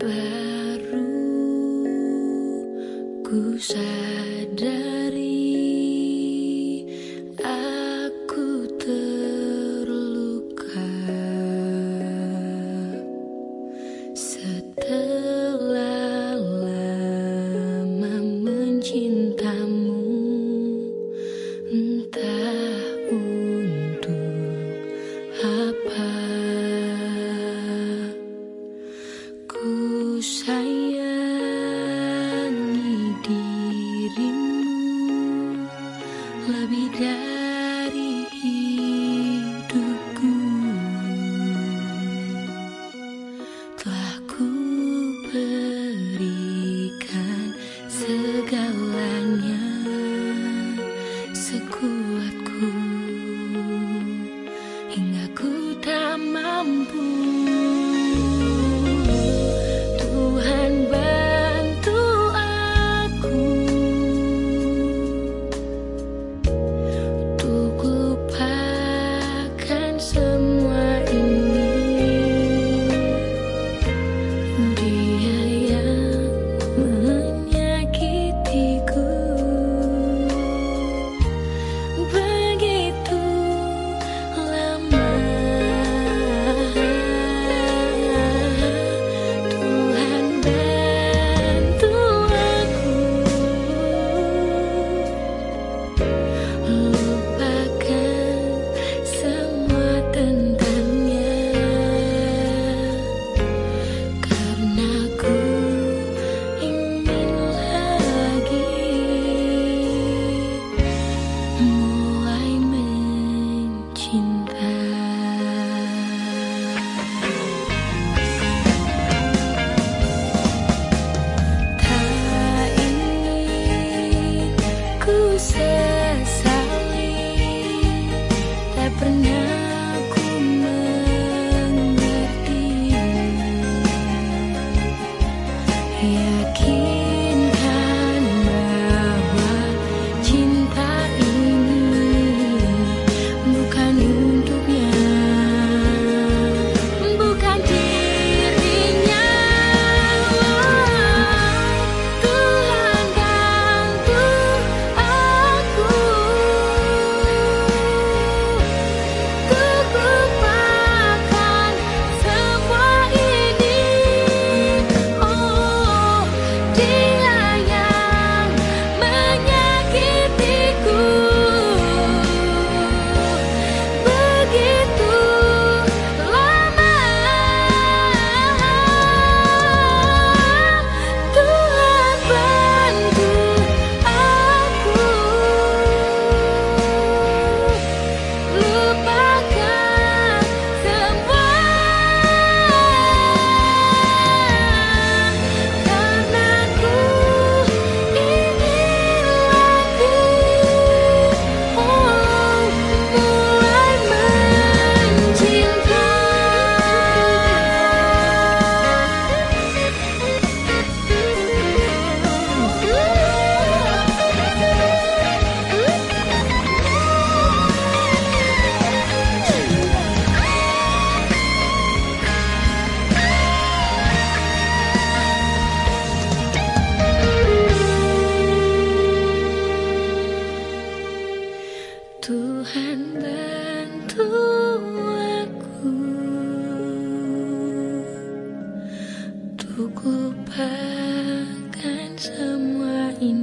baru ku sadari aku terluka. Setelah lama mencintamu entah untuk apa lebih dari hidupku. Telah ku berikan segalanya Sekuatku. Hingga ku tak mampu Tuhan bantu aku. Tuku pakan semua ini.